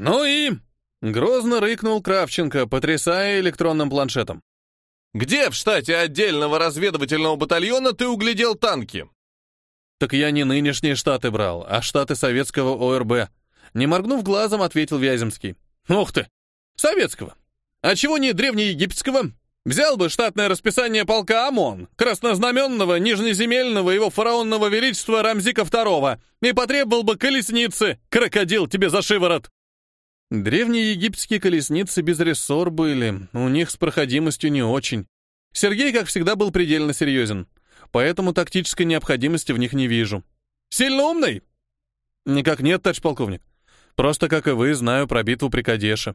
«Ну и...» — грозно рыкнул Кравченко, потрясая электронным планшетом. «Где в штате отдельного разведывательного батальона ты углядел танки?» «Так я не нынешние штаты брал, а штаты советского ОРБ». Не моргнув глазом, ответил Вяземский. «Ух ты! Советского! А чего не древнеегипетского? Взял бы штатное расписание полка ОМОН, краснознаменного, нижнеземельного его фараонного величества Рамзика II, и потребовал бы колесницы, крокодил тебе за шиворот!» Древние египетские колесницы без рессор были, у них с проходимостью не очень. Сергей, как всегда, был предельно серьезен, поэтому тактической необходимости в них не вижу. «Сильно умный?» «Никак нет, товарищ полковник. Просто, как и вы, знаю про битву при Кадеше».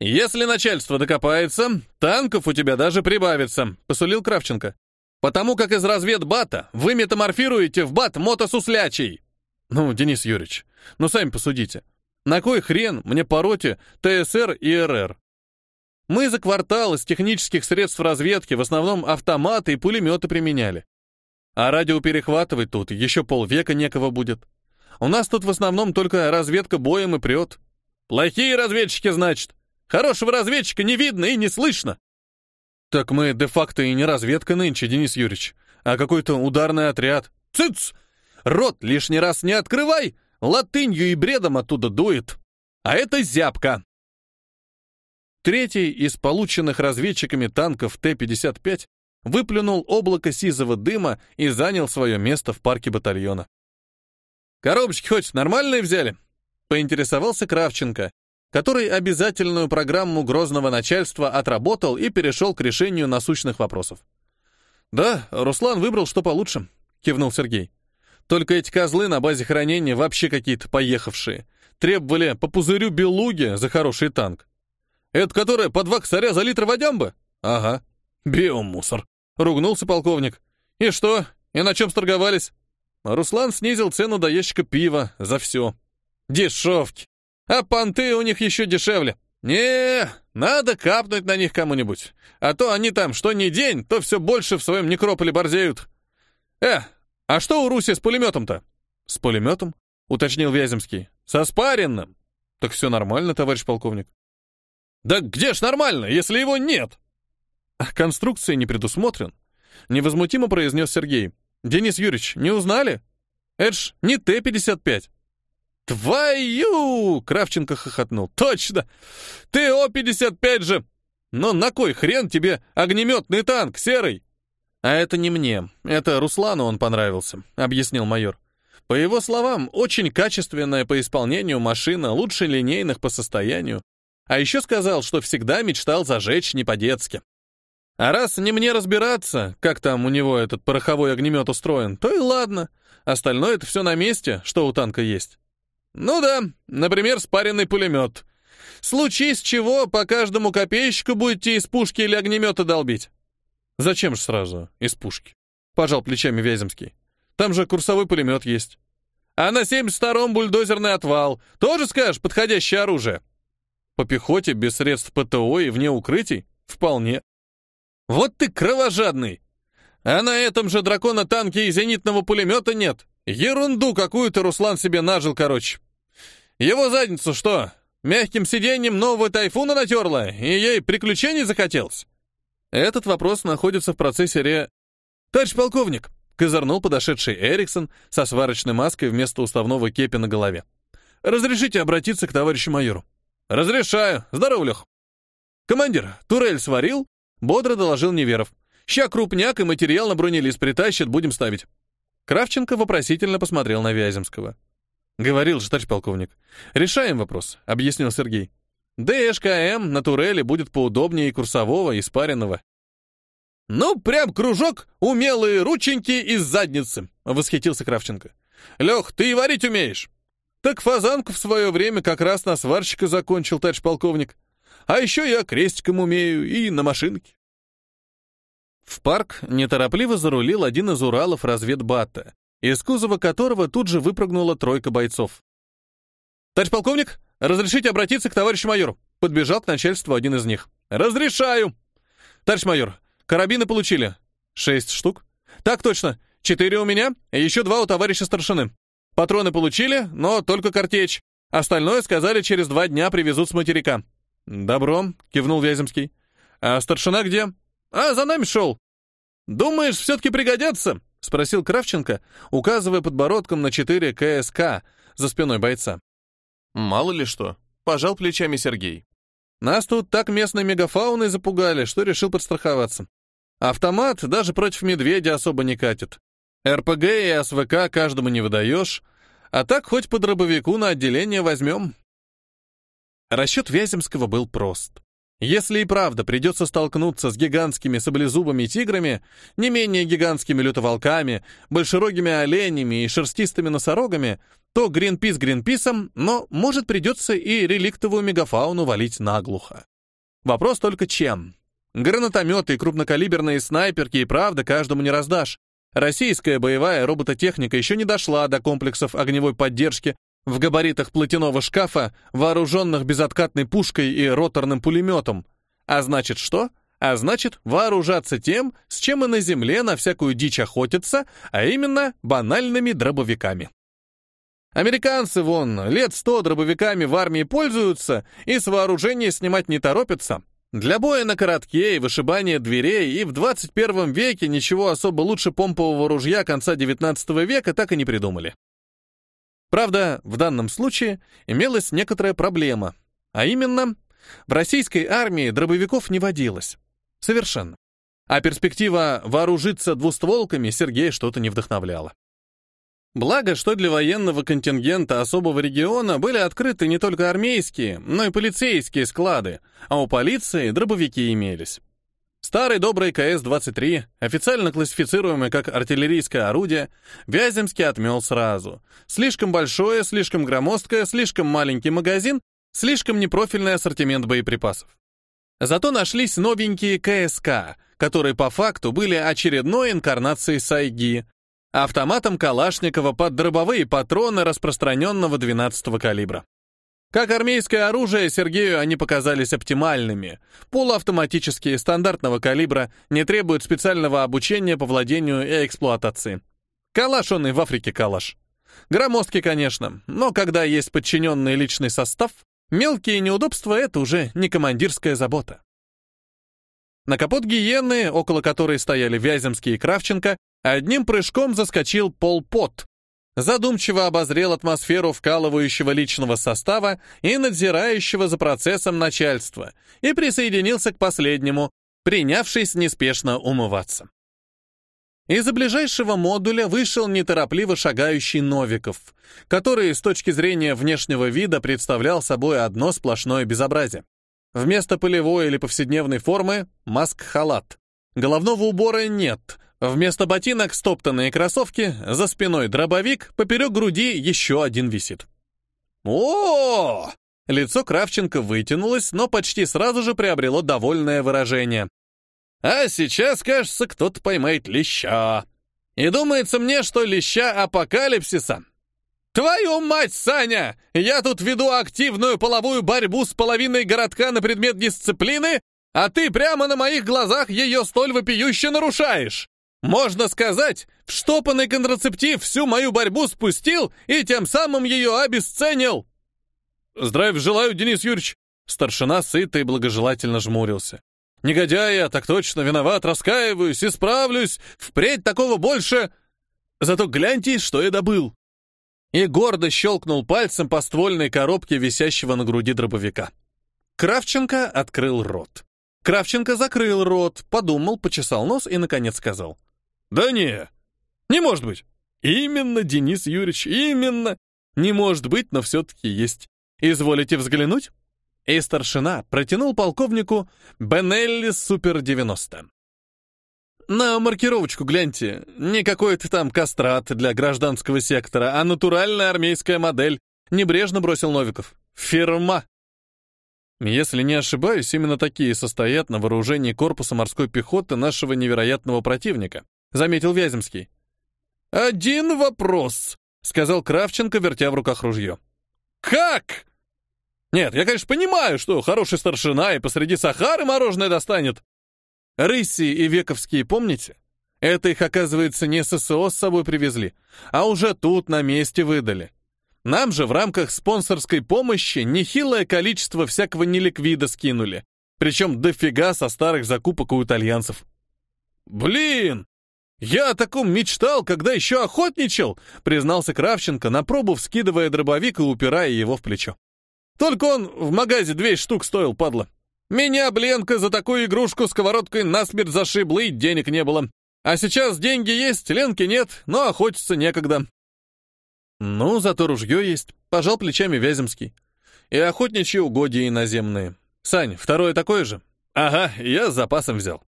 «Если начальство докопается, танков у тебя даже прибавится», — посулил Кравченко. «Потому как из разведбата вы метаморфируете в бат мотосуслячий». «Ну, Денис Юрьевич, ну сами посудите. На кой хрен мне по роте ТСР и РР? Мы за квартал из технических средств разведки в основном автоматы и пулеметы применяли. А радио перехватывать тут еще полвека некого будет. У нас тут в основном только разведка боем и прет. Плохие разведчики, значит. Хорошего разведчика не видно и не слышно. Так мы де-факто и не разведка нынче, Денис Юрьевич, а какой-то ударный отряд. Цыц! Рот лишний раз не открывай, латынью и бредом оттуда дует. А это зябка. Третий из полученных разведчиками танков Т-55 выплюнул облако сизого дыма и занял свое место в парке батальона. «Коробочки хоть нормальные взяли?» — поинтересовался Кравченко, который обязательную программу грозного начальства отработал и перешел к решению насущных вопросов. «Да, Руслан выбрал, что получше», — кивнул Сергей. «Только эти козлы на базе хранения вообще какие-то поехавшие. Требовали по пузырю белуги за хороший танк. Это которая по два косаря за литр водямбы? Ага. Биомусор», — ругнулся полковник. «И что? И на чем сторговались?» Руслан снизил цену до ящика пива за все. «Дешевки. А понты у них еще дешевле. Не, надо капнуть на них кому-нибудь. А то они там что ни день, то все больше в своем некрополе борзеют. Э, а что у Руси с пулеметом-то? С пулеметом? Уточнил Вяземский. Со спаренным. Так все нормально, товарищ полковник. Да где ж нормально, если его нет? А конструкции не предусмотрен. Невозмутимо произнес Сергей. Денис Юрьевич, не узнали? Это ж не Т-55. «Твою!» — Кравченко хохотнул. «Точно! Ты О-55 же! Но на кой хрен тебе огнеметный танк, серый?» «А это не мне. Это Руслану он понравился», — объяснил майор. По его словам, очень качественная по исполнению машина, лучше линейных по состоянию. А еще сказал, что всегда мечтал зажечь не по-детски. А раз не мне разбираться, как там у него этот пороховой огнемет устроен, то и ладно. Остальное это все на месте, что у танка есть. Ну да, например, спаренный пулемет. Случись чего, по каждому копейщику будете из пушки или огнемета долбить. Зачем же сразу из пушки? Пожал плечами Вяземский. Там же курсовой пулемет есть. А на 72-м бульдозерный отвал. Тоже, скажешь, подходящее оружие? По пехоте, без средств ПТО и вне укрытий? Вполне. Вот ты кровожадный! А на этом же дракона танки и зенитного пулемета нет. Ерунду какую-то Руслан себе нажил, короче. Его задницу что, мягким сиденьем нового тайфуна натерла, и ей приключений захотелось? Этот вопрос находится в процессе ре... Товарищ полковник, козырнул подошедший Эриксон со сварочной маской вместо уставного кепи на голове. Разрешите обратиться к товарищу майору? Разрешаю. Здорово, Лех. Командир, турель сварил? Бодро доложил Неверов. Ща крупняк и материал на бронелист притащит, будем ставить. Кравченко вопросительно посмотрел на Вяземского. «Говорил же, товарищ полковник. Решаем вопрос», — объяснил Сергей. «ДШКМ на турели будет поудобнее и курсового, и спаренного». «Ну, прям кружок, умелые рученьки из задницы», — восхитился Кравченко. «Лех, ты и варить умеешь». «Так фазанку в свое время как раз на сварщика закончил, товарищ полковник. А еще я крестиком умею и на машинке». В парк неторопливо зарулил один из Уралов разведбата, из кузова которого тут же выпрыгнула тройка бойцов. «Товарищ полковник, разрешите обратиться к товарищу майору?» Подбежал к начальству один из них. «Разрешаю!» «Товарищ майор, карабины получили?» «Шесть штук». «Так точно. Четыре у меня, и еще два у товарища старшины. Патроны получили, но только картечь. Остальное, сказали, через два дня привезут с материка». «Добро», — кивнул Вяземский. «А старшина где?» «А, за нами шел». «Думаешь, все-таки пригодятся?» — спросил Кравченко, указывая подбородком на четыре КСК за спиной бойца. «Мало ли что», — пожал плечами Сергей. «Нас тут так местной мегафауной запугали, что решил подстраховаться. Автомат даже против медведя особо не катит. РПГ и СВК каждому не выдаешь, а так хоть по дробовику на отделение возьмем». Расчет Вяземского был прост. Если и правда придется столкнуться с гигантскими саблезубыми тиграми, не менее гигантскими лютоволками, большерогими оленями и шерстистыми носорогами, то Гринпис Гринписом, но, может, придется и реликтовую мегафауну валить наглухо. Вопрос только чем? Гранатометы и крупнокалиберные снайперки и правда каждому не раздашь. Российская боевая робототехника еще не дошла до комплексов огневой поддержки в габаритах платяного шкафа, вооруженных безоткатной пушкой и роторным пулеметом. А значит что? А значит, вооружаться тем, с чем и на земле на всякую дичь охотятся, а именно банальными дробовиками. Американцы, вон, лет сто дробовиками в армии пользуются и с вооружения снимать не торопятся. Для боя на коротке и вышибания дверей и в 21 веке ничего особо лучше помпового ружья конца 19 века так и не придумали. Правда, в данном случае имелась некоторая проблема, а именно, в российской армии дробовиков не водилось. Совершенно. А перспектива вооружиться двустволками Сергея что-то не вдохновляла. Благо, что для военного контингента особого региона были открыты не только армейские, но и полицейские склады, а у полиции дробовики имелись. Старый добрый КС-23, официально классифицируемый как артиллерийское орудие, Вяземский отмел сразу. Слишком большое, слишком громоздкое, слишком маленький магазин, слишком непрофильный ассортимент боеприпасов. Зато нашлись новенькие КСК, которые по факту были очередной инкарнацией Сайги, автоматом Калашникова под дробовые патроны распространенного 12-го калибра. Как армейское оружие, Сергею они показались оптимальными. Полуавтоматические, стандартного калибра, не требуют специального обучения по владению и эксплуатации. Калаш он и в Африке калаш. Громоздкий, конечно, но когда есть подчиненный личный состав, мелкие неудобства — это уже не командирская забота. На капот гиены, около которой стояли Вяземский и Кравченко, одним прыжком заскочил Пол Пот, задумчиво обозрел атмосферу вкалывающего личного состава и надзирающего за процессом начальства и присоединился к последнему, принявшись неспешно умываться. Из-за ближайшего модуля вышел неторопливо шагающий Новиков, который с точки зрения внешнего вида представлял собой одно сплошное безобразие. Вместо полевой или повседневной формы — маск-халат. Головного убора нет, Вместо ботинок стоптанные кроссовки, за спиной дробовик, поперек груди еще один висит. о, Лицо Кравченко вытянулось, но почти сразу же приобрело довольное выражение. «А сейчас, кажется, кто-то поймает леща. И думается мне, что леща апокалипсиса. Твою мать, Саня! Я тут веду активную половую борьбу с половиной городка на предмет дисциплины, а ты прямо на моих глазах ее столь вопиюще нарушаешь!» Можно сказать, в штопанный контрацептив всю мою борьбу спустил и тем самым ее обесценил. Здравия желаю, Денис Юрьевич. Старшина сыто и благожелательно жмурился. Негодяй я, так точно, виноват, раскаиваюсь, исправлюсь, впредь такого больше. Зато гляньте, что я добыл. И гордо щелкнул пальцем по ствольной коробке, висящего на груди дробовика. Кравченко открыл рот. Кравченко закрыл рот, подумал, почесал нос и, наконец, сказал. Да не, не может быть. Именно, Денис Юрьевич, именно. Не может быть, но все-таки есть. Изволите взглянуть? И старшина протянул полковнику Бенелли Супер-90. На маркировочку гляньте. Не какой-то там кастрат для гражданского сектора, а натуральная армейская модель. Небрежно бросил Новиков. Фирма. Если не ошибаюсь, именно такие состоят на вооружении корпуса морской пехоты нашего невероятного противника. — заметил Вяземский. «Один вопрос», — сказал Кравченко, вертя в руках ружье. «Как?» «Нет, я, конечно, понимаю, что хороший старшина и посреди Сахары мороженое достанет. Рыси и Вековские помните? Это их, оказывается, не ССО с собой привезли, а уже тут на месте выдали. Нам же в рамках спонсорской помощи нехилое количество всякого неликвида скинули, причем дофига со старых закупок у итальянцев. «Блин! Я о таком мечтал, когда еще охотничал!» признался Кравченко, на пробу вскидывая дробовик и упирая его в плечо. «Только он в магазе 200 штук стоил, падла. Меня, Бленка, за такую игрушку сковородкой насмерть зашибла и денег не было. А сейчас деньги есть, Ленки нет, но охотиться некогда». «Ну, зато ружье есть», — пожал плечами Вяземский. «И охотничьи угодья иноземные. Сань, второе такое же?» «Ага, я с запасом взял».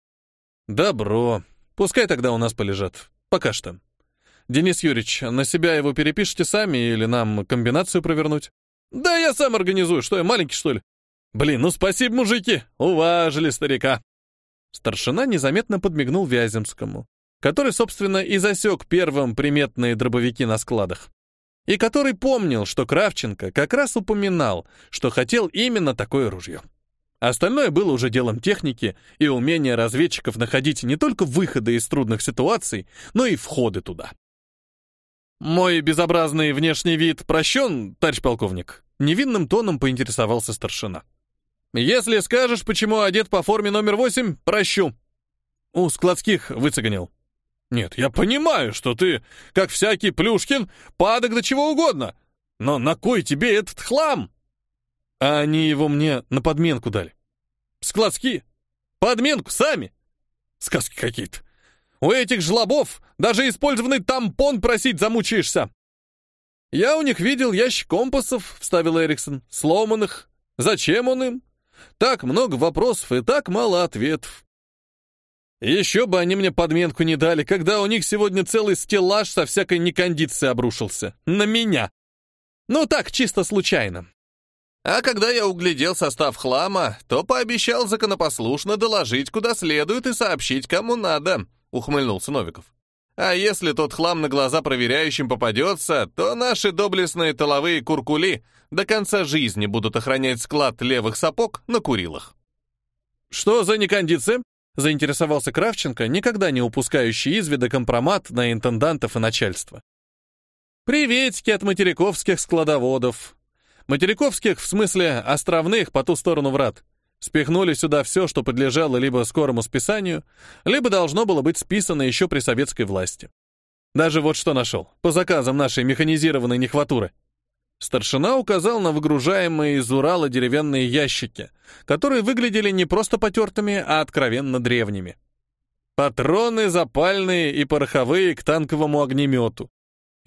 «Добро. Пускай тогда у нас полежат. Пока что. Денис Юрьевич, на себя его перепишите сами или нам комбинацию провернуть?» «Да я сам организую. Что я, маленький, что ли?» «Блин, ну спасибо, мужики. Уважили старика». Старшина незаметно подмигнул Вяземскому, который, собственно, и засек первым приметные дробовики на складах. И который помнил, что Кравченко как раз упоминал, что хотел именно такое ружье. Остальное было уже делом техники и умения разведчиков находить не только выходы из трудных ситуаций, но и входы туда. «Мой безобразный внешний вид прощен, товарищ полковник?» Невинным тоном поинтересовался старшина. «Если скажешь, почему одет по форме номер восемь, прощу». У складских выцегонил. «Нет, я понимаю, что ты, как всякий Плюшкин, падок до чего угодно, но на кой тебе этот хлам?» А они его мне на подменку дали. Складские. Подменку сами. Сказки какие-то. У этих жлобов даже использованный тампон просить замучаешься. Я у них видел ящик компасов, вставил Эриксон, сломанных. Зачем он им? Так много вопросов и так мало ответов. Еще бы они мне подменку не дали, когда у них сегодня целый стеллаж со всякой некондицией обрушился. На меня. Ну так, чисто случайно. А когда я углядел состав хлама, то пообещал законопослушно доложить куда следует и сообщить кому надо, ухмыльнулся Новиков. А если тот хлам на глаза проверяющим попадется, то наши доблестные толовые куркули до конца жизни будут охранять склад левых сапог на Курилах. «Что за некондиция?» — заинтересовался Кравченко, никогда не упускающий из вида компромат на интендантов и начальство. «Приветики от материковских складоводов. Материковских, в смысле островных, по ту сторону врат. Спихнули сюда все, что подлежало либо скорому списанию, либо должно было быть списано еще при советской власти. Даже вот что нашел, по заказам нашей механизированной нехватуры. Старшина указал на выгружаемые из Урала деревянные ящики, которые выглядели не просто потертыми, а откровенно древними. Патроны запальные и пороховые к танковому огнемету.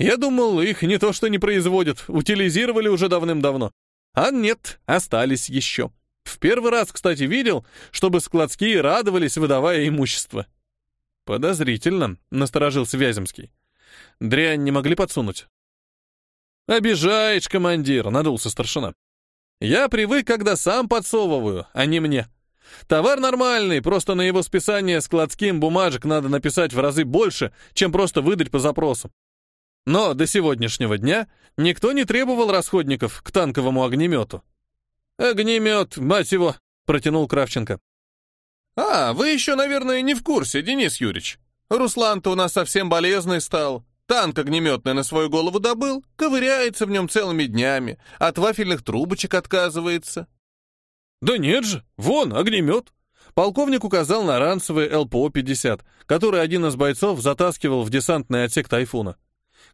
Я думал, их не то что не производят, утилизировали уже давным-давно. А нет, остались еще. В первый раз, кстати, видел, чтобы складские радовались, выдавая имущество. Подозрительно, насторожился Вяземский. Дрянь не могли подсунуть. Обижаешь, командир, надулся старшина. Я привык, когда сам подсовываю, а не мне. Товар нормальный, просто на его списание складским бумажек надо написать в разы больше, чем просто выдать по запросу. Но до сегодняшнего дня никто не требовал расходников к танковому огнемету. «Огнемет, мать его!» — протянул Кравченко. «А, вы еще, наверное, не в курсе, Денис Юрьевич. Руслан-то у нас совсем болезный стал. Танк огнеметный на свою голову добыл, ковыряется в нем целыми днями, от вафельных трубочек отказывается». «Да нет же, вон, огнемет!» Полковник указал на ранцевый ЛПО-50, который один из бойцов затаскивал в десантный отсек «Тайфуна».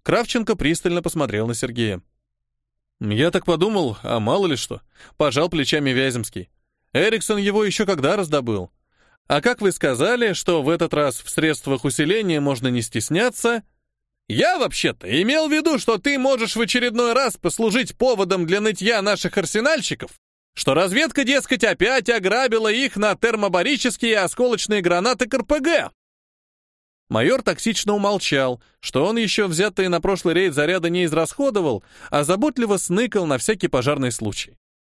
Кравченко пристально посмотрел на Сергея. «Я так подумал, а мало ли что», — пожал плечами Вяземский. «Эриксон его еще когда раздобыл? А как вы сказали, что в этот раз в средствах усиления можно не стесняться...» «Я вообще-то имел в виду, что ты можешь в очередной раз послужить поводом для нытья наших арсенальщиков, что разведка, дескать, опять ограбила их на термобарические осколочные гранаты КРПГ, Майор токсично умолчал, что он еще взятые на прошлый рейд заряда не израсходовал, а заботливо сныкал на всякий пожарный случай.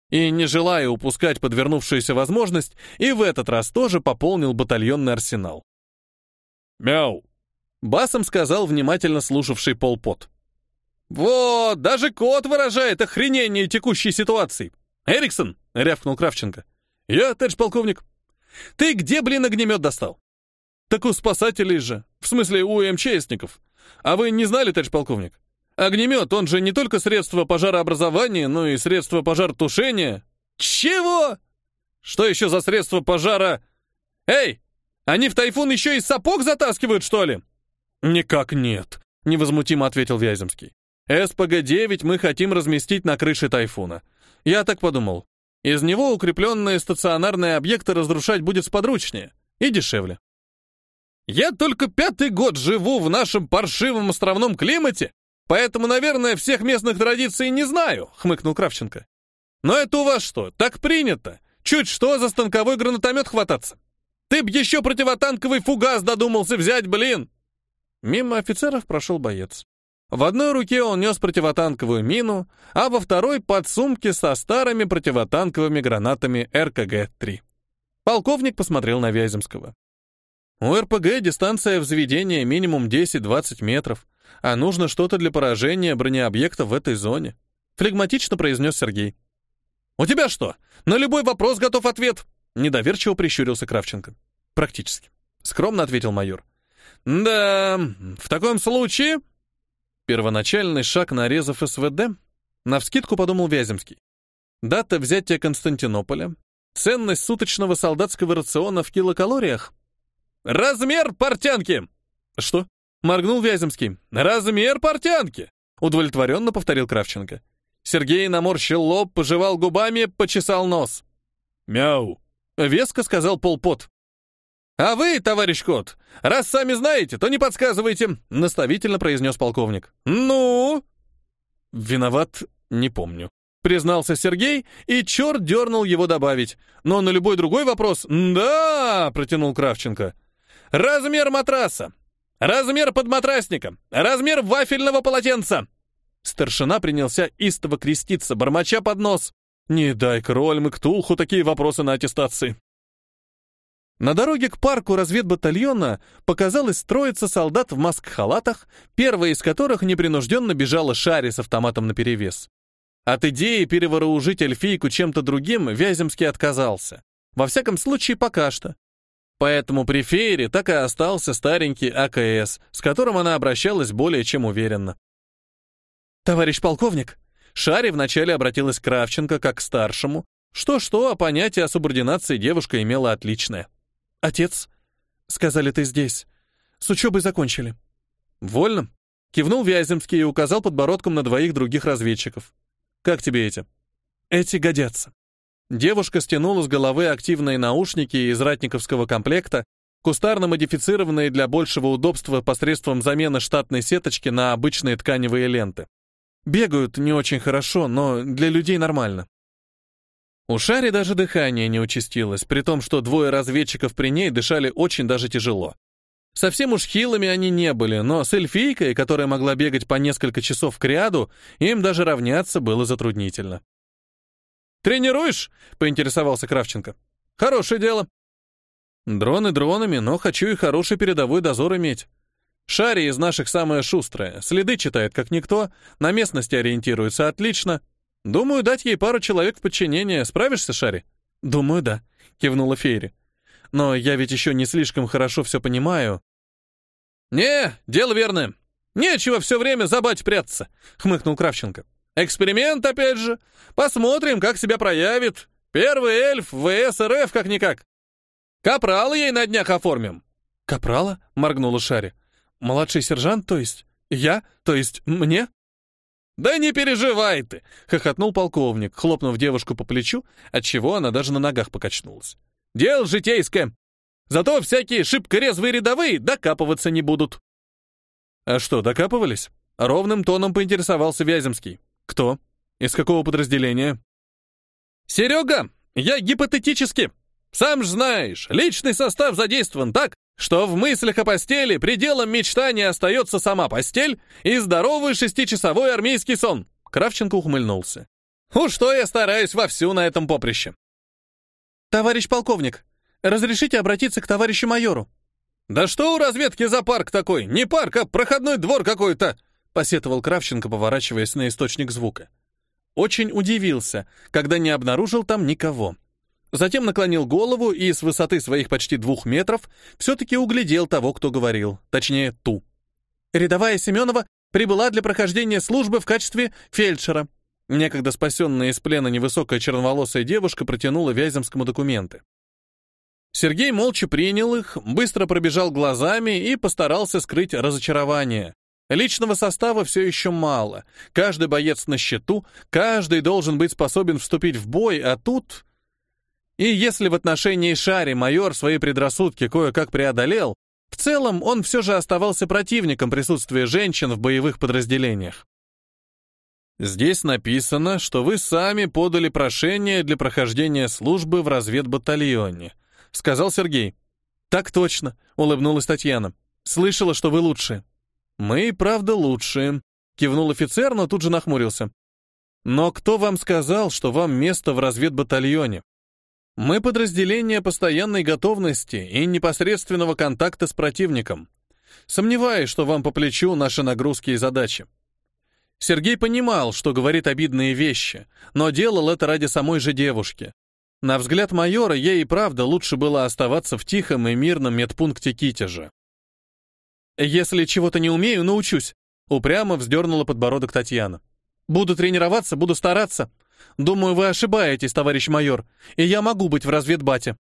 И, не желая упускать подвернувшуюся возможность, и в этот раз тоже пополнил батальонный арсенал. «Мяу!» — басом сказал внимательно слушавший полпот. «Вот, даже кот выражает охренение текущей ситуации. Эриксон!» — рявкнул Кравченко. «Я, товарищ полковник. Ты где, блин, огнемет достал?» «Так у спасателей же. В смысле, у МЧСников. А вы не знали, товарищ полковник? Огнемет, он же не только средство пожарообразования, но и средство пожаротушения. Чего? Что еще за средство пожара? Эй, они в тайфун еще и сапог затаскивают, что ли? Никак нет, невозмутимо ответил Вяземский. СПГ-9 мы хотим разместить на крыше тайфуна. Я так подумал. Из него укрепленные стационарные объекты разрушать будет сподручнее и дешевле. Я только пятый год живу в нашем паршивом островном климате, поэтому, наверное, всех местных традиций не знаю, хмыкнул Кравченко. Но это у вас что, так принято? Чуть что за станковой гранатомет хвататься? Ты б еще противотанковый фугас додумался взять, блин! Мимо офицеров прошел боец. В одной руке он нес противотанковую мину, а во второй — подсумки со старыми противотанковыми гранатами РКГ-3. Полковник посмотрел на Вяземского. У РПГ дистанция взведения минимум 10-20 метров, а нужно что-то для поражения бронеобъектов в этой зоне. Флегматично произнес Сергей. «У тебя что? На любой вопрос готов ответ?» Недоверчиво прищурился Кравченко. «Практически», — скромно ответил майор. «Да, в таком случае...» Первоначальный шаг нарезав СВД, навскидку подумал Вяземский. Дата взятия Константинополя, ценность суточного солдатского рациона в килокалориях. «Размер портянки!» «Что?» — моргнул Вяземский. «Размер портянки!» — удовлетворенно повторил Кравченко. Сергей наморщил лоб, пожевал губами, почесал нос. «Мяу!» — веско сказал полпот. «А вы, товарищ Кот, раз сами знаете, то не подсказывайте», — наставительно произнес полковник. «Ну?» «Виноват, не помню», — признался Сергей, и черт дернул его добавить. Но на любой другой вопрос «Да!» — протянул Кравченко. «Размер матраса, размер подматрасника, размер вафельного полотенца». Старшина принялся истово креститься, бормоча под нос. «Не дай кроль мы Ктулху такие вопросы на аттестации». На дороге к парку разведбатальона показалось строиться солдат в маск-халатах, первая из которых непринужденно бежала Шари с автоматом наперевес. От идеи перевооружить эльфийку чем-то другим Вяземский отказался. Во всяком случае, пока что. Поэтому при Фейре так и остался старенький АКС, с которым она обращалась более чем уверенно. «Товарищ полковник!» Шари вначале обратилась к Кравченко как к старшему. Что-что, а понятие о субординации девушка имела отличное. «Отец, сказали, ты здесь. С учебой закончили». «Вольно», — кивнул Вяземский и указал подбородком на двоих других разведчиков. «Как тебе эти?» «Эти годятся». Девушка стянула с головы активные наушники из ратниковского комплекта, кустарно модифицированные для большего удобства посредством замены штатной сеточки на обычные тканевые ленты. Бегают не очень хорошо, но для людей нормально. У Шари даже дыхание не участилось, при том, что двое разведчиков при ней дышали очень даже тяжело. Совсем уж хилыми они не были, но с эльфийкой, которая могла бегать по несколько часов к ряду, им даже равняться было затруднительно. «Тренируешь?» — поинтересовался Кравченко. «Хорошее дело». «Дроны дронами, но хочу и хороший передовой дозор иметь. Шари из наших самая шустрая, следы читает как никто, на местности ориентируется отлично, Думаю, дать ей пару человек в подчинение. Справишься, Шари? Думаю, да, кивнула Фейри. Но я ведь еще не слишком хорошо все понимаю. Не, дело верное. Нечего все время за бать прятаться, хмыкнул Кравченко. Эксперимент, опять же. Посмотрим, как себя проявит. Первый эльф ВС РФ как-никак. Капрала ей на днях оформим. Капрала? моргнула Шари. Младший сержант, то есть? Я? То есть мне? «Да не переживай ты!» — хохотнул полковник, хлопнув девушку по плечу, отчего она даже на ногах покачнулась. «Дело житейское! Зато всякие шибко резвые рядовые докапываться не будут!» «А что, докапывались?» — ровным тоном поинтересовался Вяземский. «Кто? Из какого подразделения?» «Серега, я гипотетически. Сам ж знаешь, личный состав задействован так, что в мыслях о постели пределом мечтания остается сама постель и здоровый шестичасовой армейский сон. Кравченко ухмыльнулся. Уж что я стараюсь вовсю на этом поприще. Товарищ полковник, разрешите обратиться к товарищу майору? Да что у разведки за парк такой? Не парк, а проходной двор какой-то, посетовал Кравченко, поворачиваясь на источник звука. Очень удивился, когда не обнаружил там никого. Затем наклонил голову и с высоты своих почти двух метров все-таки углядел того, кто говорил, точнее, ту. «Рядовая Семенова Прибыла для прохождения службы в качестве фельдшера. Некогда спасенная из плена невысокая черноволосая девушка протянула Вяземскому документы. Сергей молча принял их, быстро пробежал глазами и постарался скрыть разочарование. Личного состава все еще мало. Каждый боец на счету, каждый должен быть способен вступить в бой, а тут... И если в отношении Шари майор свои предрассудки кое-как преодолел, в целом он все же оставался противником присутствия женщин в боевых подразделениях. Здесь написано, что вы сами подали прошение для прохождения службы в разведбатальоне, сказал Сергей. Так точно, улыбнулась Татьяна. Слышала, что вы лучшие. Мы и правда лучшие, кивнул офицер, но тут же нахмурился. Но кто вам сказал, что вам место в разведбатальоне? Мы подразделение постоянной готовности и непосредственного контакта с противником. Сомневаюсь, что вам по плечу наши нагрузки и задачи. Сергей понимал, что говорит обидные вещи, но делал это ради самой же девушки. На взгляд майора, ей и правда лучше было оставаться в тихом и мирном медпункте Китежа. «Если чего-то не умею, научусь», — упрямо вздернула подбородок Татьяна. «Буду тренироваться, буду стараться. Думаю, вы ошибаетесь, товарищ майор, и я могу быть в разведбате».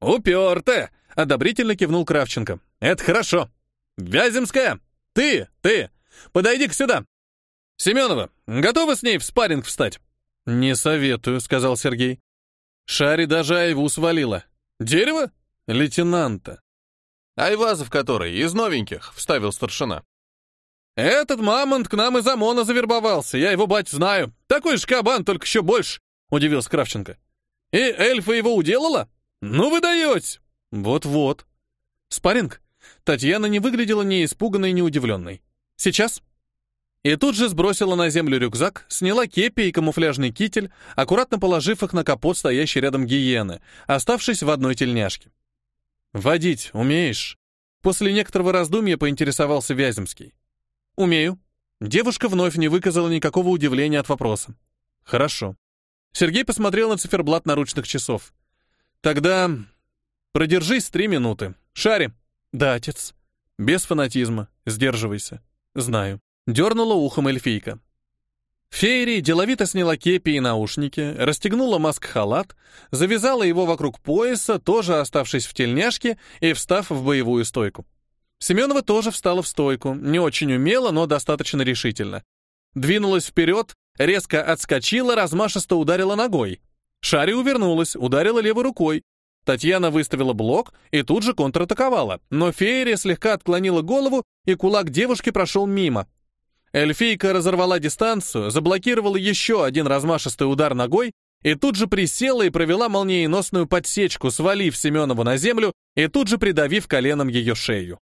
«Уперто!» — одобрительно кивнул Кравченко. «Это хорошо. Вяземская, ты, ты, Подойди-ка сюда. Семенова, готова с ней в спарринг встать? Не советую, сказал Сергей. Шари даже айву свалила. Дерево? Лейтенанта. Айвазов который, из новеньких, вставил старшина. Этот мамонт к нам из ОМОНа завербовался, я его бать знаю. Такой же кабан, только еще больше, удивился Кравченко. И эльфа его уделала? Ну вы даете! Вот-вот. Спарринг? Татьяна не выглядела ни испуганной, ни удивленной. Сейчас?» И тут же сбросила на землю рюкзак, сняла кепи и камуфляжный китель, аккуратно положив их на капот стоящей рядом гиены, оставшись в одной тельняшке. «Водить умеешь?» После некоторого раздумья поинтересовался Вяземский. «Умею». Девушка вновь не выказала никакого удивления от вопроса. «Хорошо». Сергей посмотрел на циферблат наручных часов. «Тогда продержись три минуты. Шари». «Да, отец». «Без фанатизма. Сдерживайся». «Знаю». Дернула ухом эльфийка. Фейри деловито сняла кепи и наушники, расстегнула маск-халат, завязала его вокруг пояса, тоже оставшись в тельняшке и встав в боевую стойку. Семенова тоже встала в стойку, не очень умело, но достаточно решительно. Двинулась вперед, резко отскочила, размашисто ударила ногой. Шари увернулась, ударила левой рукой. Татьяна выставила блок и тут же контратаковала, но Феерия слегка отклонила голову, и кулак девушки прошел мимо. Эльфийка разорвала дистанцию, заблокировала еще один размашистый удар ногой и тут же присела и провела молниеносную подсечку, свалив Семенову на землю и тут же придавив коленом ее шею.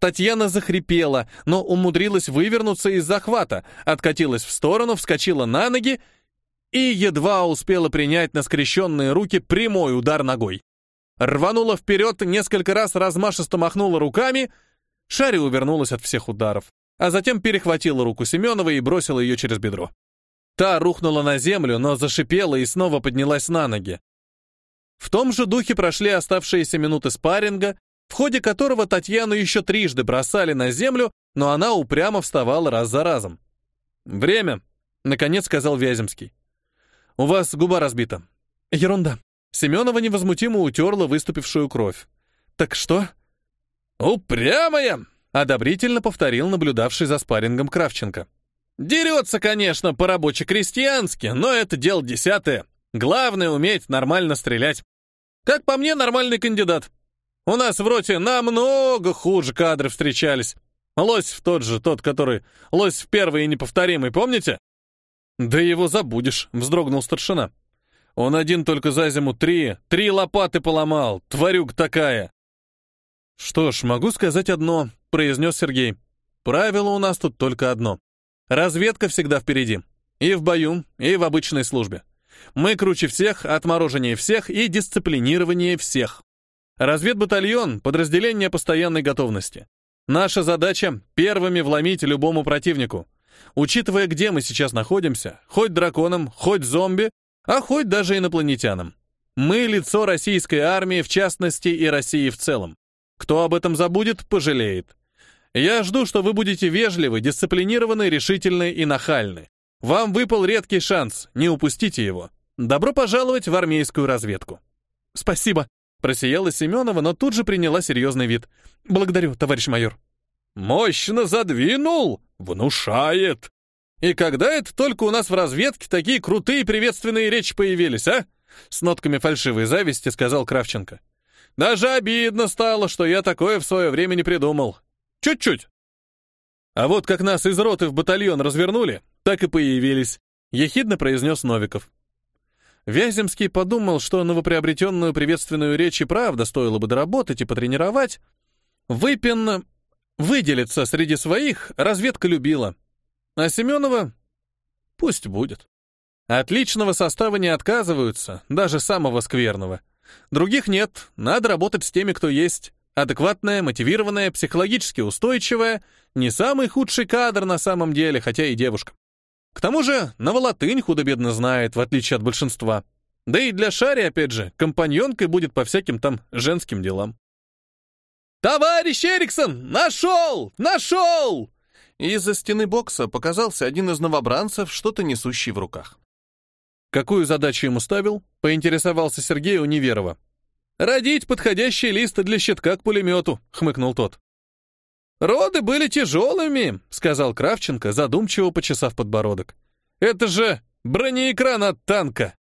Татьяна захрипела, но умудрилась вывернуться из захвата, откатилась в сторону, вскочила на ноги и едва успела принять на скрещенные руки прямой удар ногой. Рванула вперед, несколько раз размашисто махнула руками, Шари увернулась от всех ударов, а затем перехватила руку Семеновой и бросила ее через бедро. Та рухнула на землю, но зашипела и снова поднялась на ноги. В том же духе прошли оставшиеся минуты спарринга, в ходе которого Татьяну еще трижды бросали на землю, но она упрямо вставала раз за разом. «Время», — наконец сказал Вяземский. У вас губа разбита». «Ерунда». Семенова невозмутимо утерла выступившую кровь. «Так что?» «Упрямая!» — одобрительно повторил наблюдавший за спаррингом Кравченко. «Дерется, конечно, по-рабоче-крестьянски, но это дело десятое. Главное — уметь нормально стрелять. Как по мне, нормальный кандидат. У нас в роте намного хуже кадры встречались. Лось в тот же, тот, который... Лось в первый и неповторимый, помните? «Да его забудешь», — вздрогнул старшина. «Он один только за зиму три, три лопаты поломал, тварюк такая». «Что ж, могу сказать одно», — произнес Сергей. «Правило у нас тут только одно. Разведка всегда впереди. И в бою, и в обычной службе. Мы круче всех, отмороженнее всех и дисциплинированнее всех. Разведбатальон — подразделение постоянной готовности. Наша задача — первыми вломить любому противнику, Учитывая, где мы сейчас находимся, хоть драконом, хоть зомби, а хоть даже инопланетянам. Мы — лицо российской армии в частности и России в целом. Кто об этом забудет, пожалеет. Я жду, что вы будете вежливы, дисциплинированы, решительны и нахальны. Вам выпал редкий шанс, не упустите его. Добро пожаловать в армейскую разведку. Спасибо, просияла Семенова, но тут же приняла серьезный вид. Благодарю, товарищ майор. Мощно задвинул, внушает. И когда это только у нас в разведке такие крутые приветственные речи появились, а? С нотками фальшивой зависти сказал Кравченко. Даже обидно стало, что я такое в свое время не придумал. Чуть-чуть. А вот как нас из роты в батальон развернули, так и появились, ехидно произнес Новиков. Вяземский подумал, что новоприобретенную приветственную речь и правда стоило бы доработать и потренировать. Выпин выделиться среди своих разведка любила. А Семенова пусть будет. Отличного состава не отказываются, даже самого скверного. Других нет, надо работать с теми, кто есть. Адекватная, мотивированная, психологически устойчивая, не самый худший кадр на самом деле, хотя и девушка. К тому же Новолатынь худо-бедно знает, в отличие от большинства. Да и для Шари, опять же, компаньонкой будет по всяким там женским делам. «Товарищ Эриксон! Нашел! Нашел!» Из-за стены бокса показался один из новобранцев, что-то несущий в руках. Какую задачу ему ставил, поинтересовался Сергей у Неверова. «Родить подходящие листы для щитка к пулемету», — хмыкнул тот. «Роды были тяжелыми», — сказал Кравченко, задумчиво почесав подбородок. «Это же бронеэкран от танка!»